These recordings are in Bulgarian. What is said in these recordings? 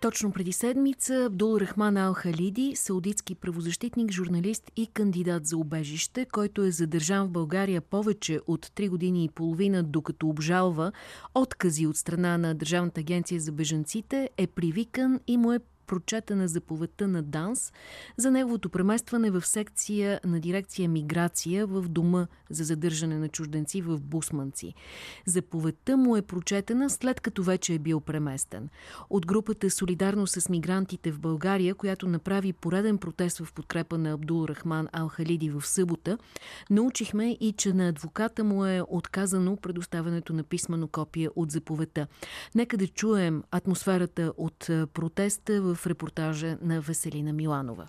Точно преди седмица Абдул Рахман Ал Халиди, саудитски правозащитник, журналист и кандидат за убежище, който е задържан в България повече от 3 години и половина, докато обжалва откази от страна на Държавната агенция за бежанците, е привикан и му е прочетена заповедта на ДАНС за неговото преместване в секция на дирекция Миграция в дома за задържане на чужденци в Бусманци. Заповедта му е прочетена след като вече е бил преместен. От групата Солидарно с мигрантите в България, която направи пореден протест в подкрепа на Абдул Рахман Ал-Халиди в събота, научихме и, че на адвоката му е отказано предоставянето на писмено копие от заповедта. Нека да чуем атмосферата от протеста в в репортажа на Веселина Миланова.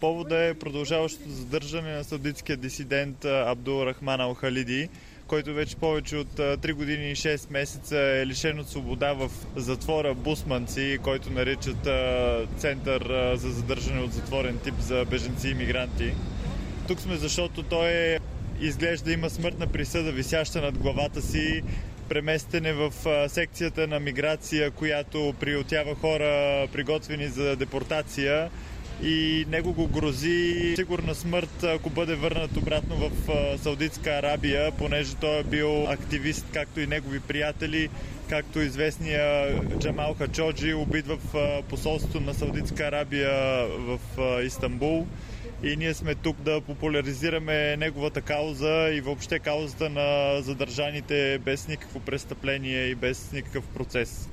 Повода е продължаващото задържане на саудитския дисидент Абдул Рахман Ал-Халиди, който вече повече от 3 години и 6 месеца е лишен от свобода в затвора Бусманци, който наричат център за задържане от затворен тип за беженци и мигранти. Тук сме, защото той изглежда има смъртна присъда, висяща над главата си преместене в секцията на миграция, която приютява хора приготвени за депортация. И него го грози сигурна смърт, ако бъде върнат обратно в Саудитска Арабия, понеже той е бил активист, както и негови приятели, както известния Джамал Хачоджи, убит в посолството на Саудитска Арабия в Истанбул и ние сме тук да популяризираме неговата кауза и въобще каузата на задържаните без никакво престъпление и без никакъв процес.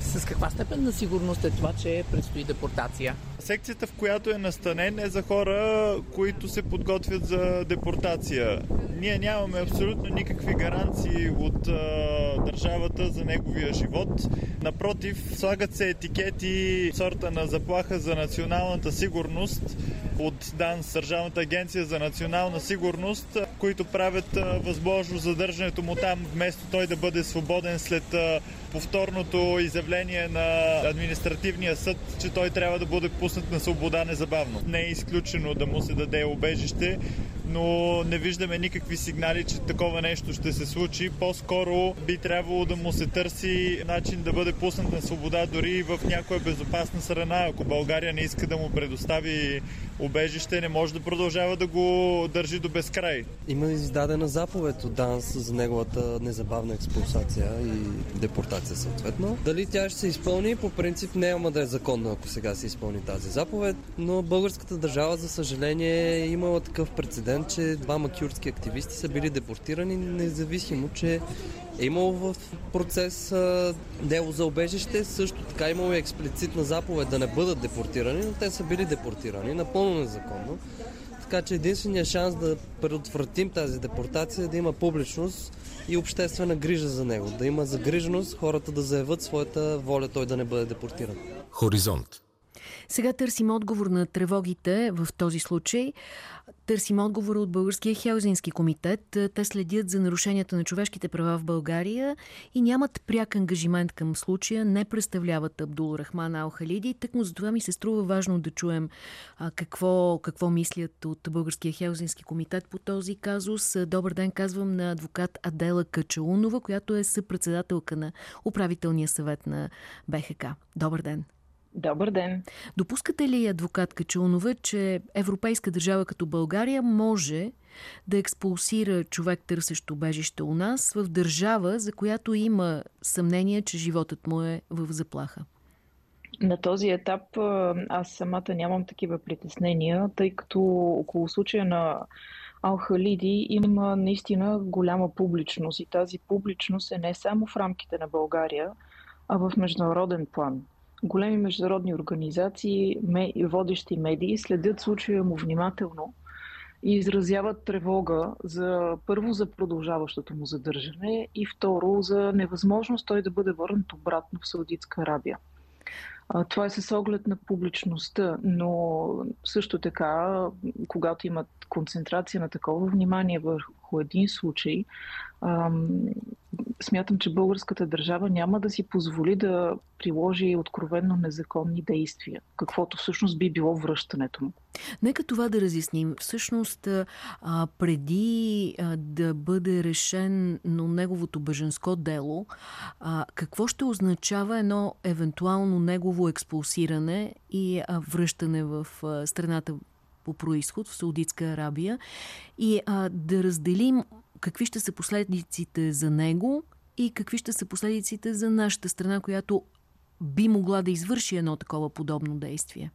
С каква степен на сигурност е това, че предстои депортация? Секцията, в която е настанен, е за хора, които се подготвят за депортация. Ние нямаме абсолютно никакви гаранции от а, държавата за неговия живот. Напротив, слагат се етикети, сорта на заплаха за националната сигурност от ДАНС, Държавната агенция за национална сигурност, които правят възможно задържането му там, вместо той да бъде свободен след повторното изявление на административния съд, че той трябва да бъде пуснат на свобода незабавно. Не е изключено да му се даде обежище, но не виждаме никакви сигнали, че такова нещо ще се случи. По-скоро би трябвало да му се търси начин да бъде пуснат на свобода дори в някоя безопасна страна. Ако България не иска да му предостави убежище, не може да продължава да го държи до безкрай. Има издадена заповед от ДАНС за неговата незабавна експулсация и депортация съответно. Дали тя ще се изпълни, по принцип няма да е законно, ако сега се изпълни тази заповед, но българската държава, за съжаление, е имала такъв прецедент, че двама кюртски активисти са били депортирани, независимо, че е имало в процес а, дело за обежище, също така имало и експлицитна заповед да не бъдат депортирани, но те са били депортирани напълно незаконно. Така че единственият шанс да предотвратим тази депортация е да има публичност и обществена грижа за него. Да има загриженост хората да заявят своята воля той да не бъде депортиран. Хоризонт. Сега търсим отговор на тревогите в този случай. Търсим отговор от Българския Хелзински комитет. Те следят за нарушенията на човешките права в България и нямат пряк ангажимент към случая, не представляват Абдул Рахман Ал-Халиди. Тъкмо за това ми се струва важно да чуем какво, какво мислят от Българския Хелзински комитет по този казус. Добър ден, казвам на адвокат Адела Качаунова, която е съпредседателка на управителния съвет на БХК. Добър ден. Добър ден. Допускате ли, адвокат Качулнова, че европейска държава като България може да експулсира човек търсещо бежище у нас в държава, за която има съмнение, че животът му е в заплаха? На този етап аз самата нямам такива притеснения, тъй като около случая на Алхалиди има наистина голяма публичност и тази публичност е не само в рамките на България, а в международен план големи международни организации, водещи медии следят случая му внимателно и изразяват тревога за първо за продължаващото му задържане и второ за невъзможност той да бъде върнат обратно в Саудитска Арабия. Това е с оглед на публичността, но също така, когато имат концентрация на такова внимание върху един случай, смятам, че българската държава няма да си позволи да приложи откровенно незаконни действия, каквото всъщност би било връщането му. Нека това да разясним. Всъщност, а, преди а, да бъде решен но неговото бъженско дело, а, какво ще означава едно евентуално негово експулсиране и а, връщане в а, страната по происход, в Саудитска Арабия и а, да разделим какви ще са последиците за него и какви ще са последиците за нашата страна, която би могла да извърши едно такова подобно действие?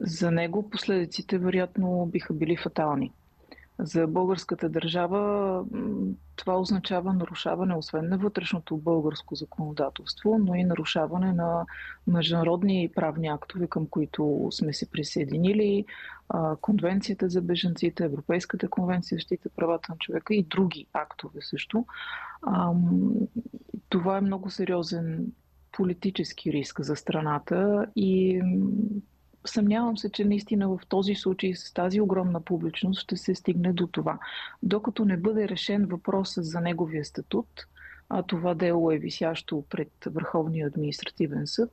За него последиците вероятно биха били фатални. За българската държава това означава нарушаване освен на вътрешното българско законодателство, но и нарушаване на международни правни актове, към които сме се присъединили, Конвенцията за беженците, Европейската конвенция за защита правата на човека и други актове също. Това е много сериозен политически риск за страната и съмнявам се, че наистина в този случай с тази огромна публичност ще се стигне до това. Докато не бъде решен въпросът за неговия статут, а това дело е висящо пред Върховния административен съд,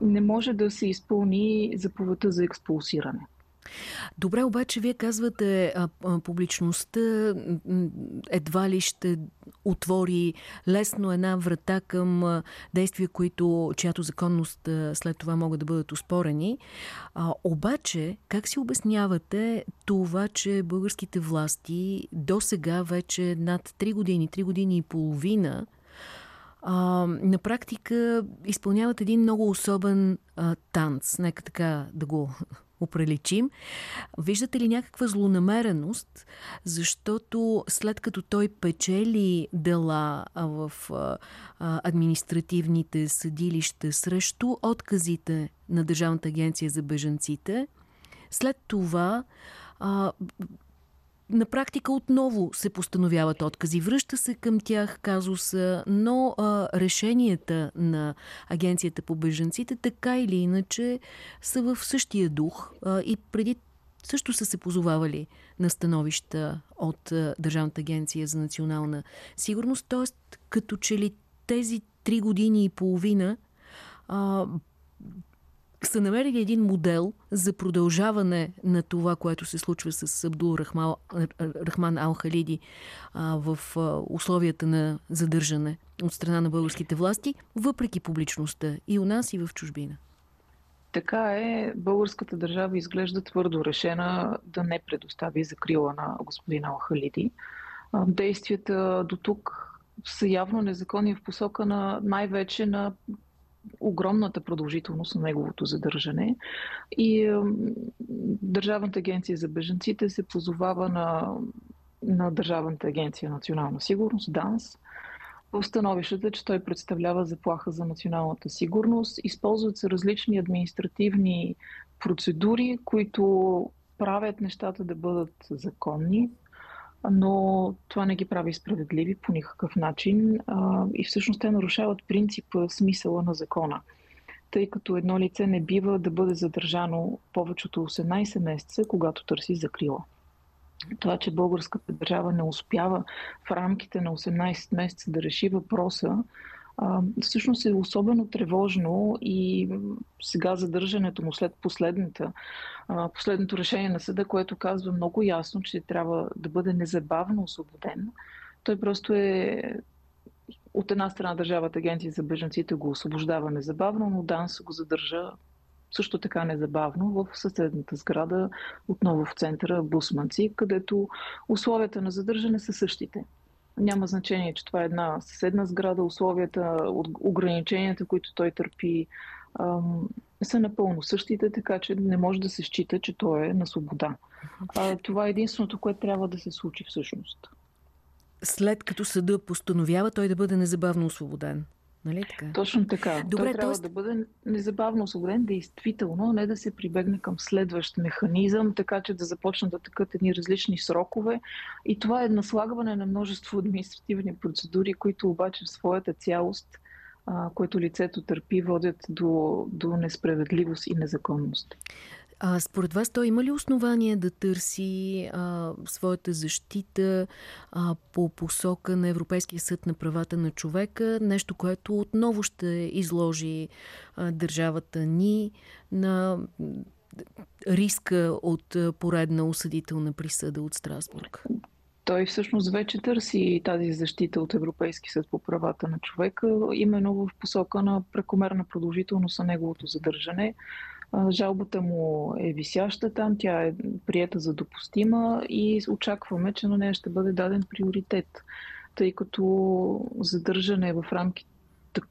не може да се изпълни заповедта за експулсиране. Добре, обаче вие казвате, публичността едва ли ще отвори лесно една врата към действия, които, чиято законност след това могат да бъдат успорени. Обаче, как си обяснявате това, че българските власти до сега вече над 3 години, 3 години и половина на практика изпълняват един много особен а, танц. Нека така да го опреличим. Виждате ли някаква злонамереност, защото след като той печели дела в административните съдилища срещу отказите на Държавната агенция за бежанците, след това на практика отново се постановяват откази. Връща се към тях казуса, но а, решенията на Агенцията по беженците така или иначе са в същия дух а, и преди също са се позовавали на становища от а, Държавната агенция за национална сигурност. Т.е. като че ли тези три години и половина а, са намерили един модел за продължаване на това, което се случва с Абдул Рахман, Рахман Ал-Халиди в условията на задържане от страна на българските власти, въпреки публичността и у нас, и в чужбина. Така е, българската държава изглежда твърдо решена да не предостави закрила на господин Ал-Халиди. Действията до тук са явно незаконни в посока на най-вече на огромната продължителност на неговото задържане. И Държавната агенция за беженците се позовава на, на Държавната агенция национална сигурност, ДАНС, в становищата, че той представлява заплаха за националната сигурност. Използват се различни административни процедури, които правят нещата да бъдат законни, но това не ги прави справедливи по никакъв начин а, и всъщност те нарушават принципа, смисъла на закона. Тъй като едно лице не бива да бъде задържано повечето 18 месеца, когато търси закрила. Това, че българската държава не успява в рамките на 18 месеца да реши въпроса, всъщност е особено тревожно и сега задържането му след последната, последното решение на съда, което казва много ясно, че трябва да бъде незабавно освободен. Той просто е от една страна Държавата агенция за беженците го освобождава незабавно, но ДАНС го задържа също така незабавно в съседната сграда, отново в центъра Бусманци, където условията на задържане са същите. Няма значение, че това е една съседна сграда, условията, ограниченията, които той търпи, са напълно същите, така че не може да се счита, че той е на свобода. Това е единственото, което трябва да се случи всъщност. След като съда постановява той да бъде незабавно освободен. Нали така? Точно така. Добре, Той трябва тоест... да бъде незабавно освободен, действително, не да се прибегне към следващ механизъм, така че да започнат да тъкат едни различни срокове. И това е наслагване на множество административни процедури, които обаче в своята цялост, което лицето търпи, водят до, до несправедливост и незаконност. А според вас той има ли основание да търси а, своята защита а, по посока на Европейския съд на правата на човека? Нещо, което отново ще изложи а, държавата ни на риска от поредна осъдителна присъда от Страсбург? той всъщност вече търси тази защита от Европейски съд по правата на човека, именно в посока на прекомерна продължителност на неговото задържане. Жалбата му е висяща там, тя е приета за допустима и очакваме, че на нея ще бъде даден приоритет, тъй като задържане в рамките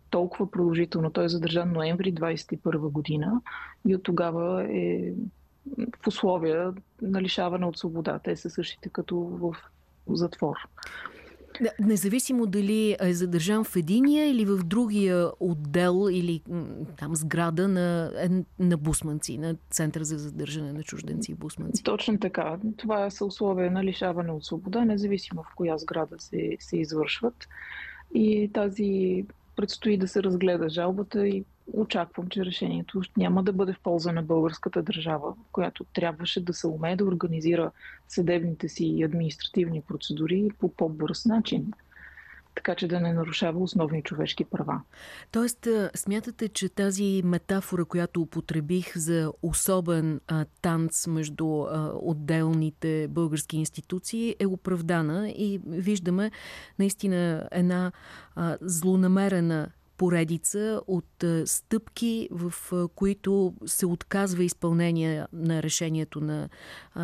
толкова продължително. Той е задържан ноември 2021 година и от тогава е в условия на лишаване от свобода. Те са същите като в затвор. Независимо дали е задържан в единия или в другия отдел или там сграда на, на бусманци, на Център за задържане на чужденци и бусманци. Точно така. Това са условия на лишаване от свобода, независимо в коя сграда се, се извършват. И тази предстои да се разгледа жалбата и очаквам, че решението няма да бъде в полза на българската държава, която трябваше да се умее да организира съдебните си и административни процедури по по-бърз начин така че да не нарушава основни човешки права. Тоест, смятате, че тази метафора, която употребих за особен а, танц между а, отделните български институции е оправдана и виждаме наистина една а, злонамерена поредица от стъпки, в които се отказва изпълнение на решението на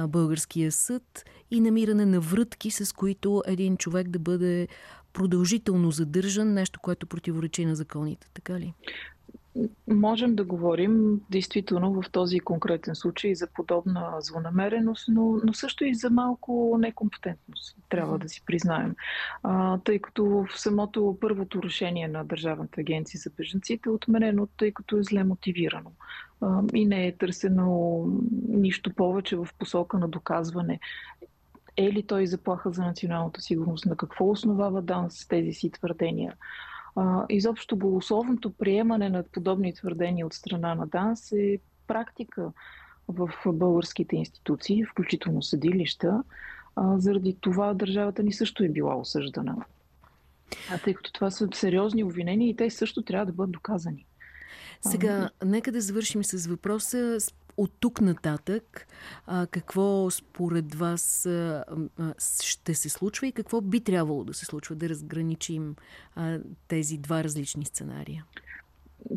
българския съд и намиране на врътки, с които един човек да бъде продължително задържан, нещо, което противоречи на законите. Така ли? Можем да говорим действително в този конкретен случай за подобна злонамереност, но, но също и за малко некомпетентност, трябва да си признаем. А, тъй като в самото първото решение на Държавната агенция за беженците е отменено, тъй като е зле мотивирано. А, и не е търсено нищо повече в посока на доказване е ли той заплаха за националната сигурност, на какво основава ДАНС тези си твърдения. Изобщо голосовното приемане на подобни твърдения от страна на ДАНС е практика в българските институции, включително съдилища. заради това държавата ни също е била осъждана. А тъй като това са сериозни обвинения и те също трябва да бъдат доказани. Сега, нека да завършим с въпроса от тук нататък а, какво според вас а, ще се случва и какво би трябвало да се случва, да разграничим а, тези два различни сценария?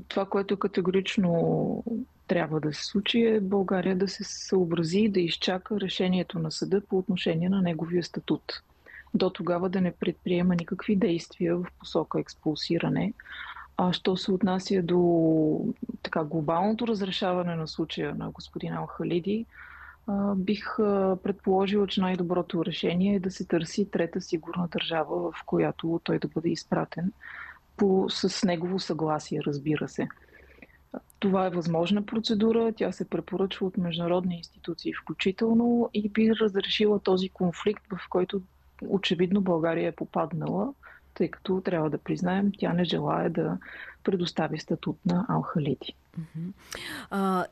Това, което категорично трябва да се случи е България да се съобрази и да изчака решението на съда по отношение на неговия статут. До тогава да не предприема никакви действия в посока експулсиране, а що се отнася до така, глобалното разрешаване на случая на господин Алхалиди, бих предположила, че най-доброто решение е да се търси трета сигурна държава, в която той да бъде изпратен по, с негово съгласие, разбира се. Това е възможна процедура, тя се препоръчва от международни институции включително и би разрешила този конфликт, в който очевидно България е попаднала тъй като трябва да признаем, тя не желая да предостави статут на Алхалиди. А,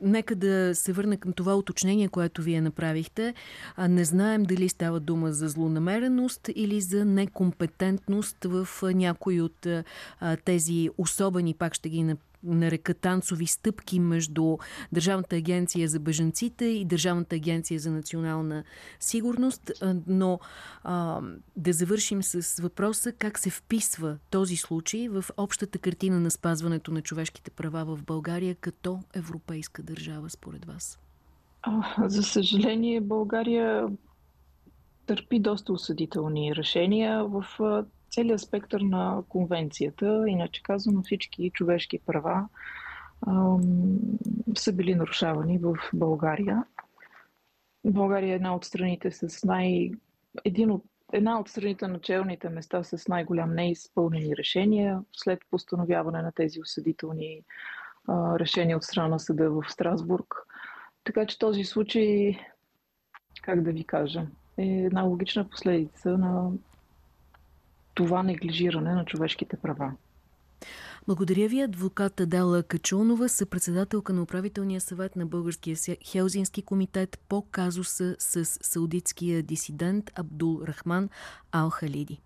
нека да се върна към това уточнение, което вие направихте. А, не знаем дали става дума за злонамереност или за некомпетентност в някои от а, тези особени, пак ще ги нарека танцови стъпки между Държавната агенция за беженците и Държавната агенция за национална сигурност. Но а, да завършим с въпроса как се вписва този случай в общата картина на спазването на човешките права в България като европейска държава, според вас? За съжаление, България търпи доста осъдителни решения в целият спектър на конвенцията, иначе казано всички човешки права са били нарушавани в България. България е една от страните с най... Един от една от страните на челните места с най-голям неизпълнени решения след постановяване на тези осъдителни решения от страна на съда в Страсбург. Така че този случай, как да ви кажа, е една логична последица на това неглижиране на човешките права. Благодаря ви, адвокат Адела Качунова, съпредседателка на управителния съвет на Българския Хелзински комитет по казуса с саудитския дисидент Абдул Рахман Ал-Халиди.